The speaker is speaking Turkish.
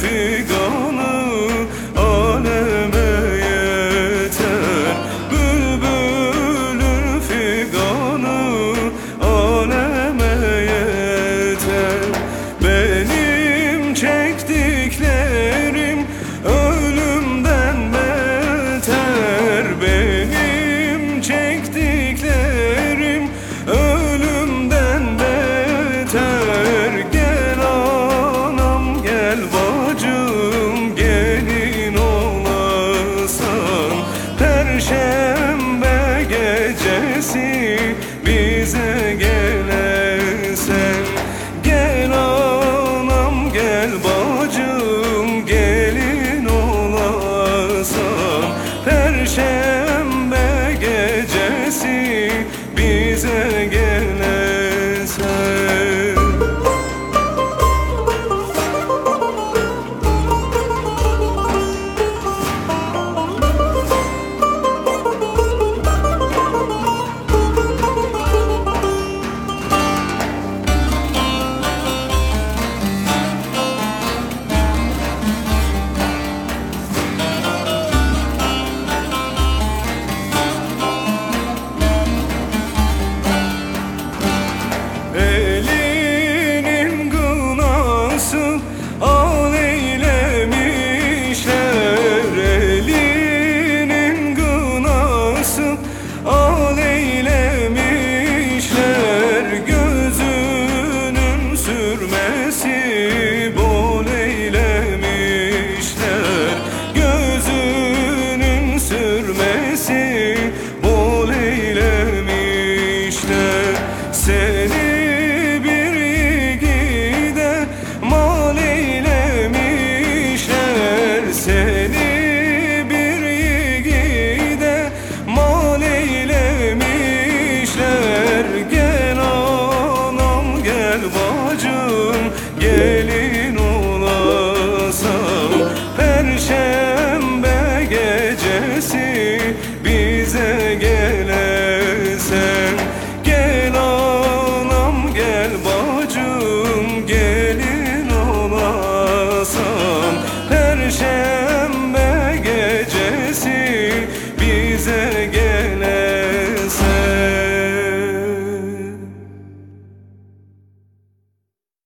figanı aleme yeter. Bülbülün figanı aleme yeter. Benim çektiğim çaresi bize gelesen. Gel anam gel bacım gelin olasan. Her şey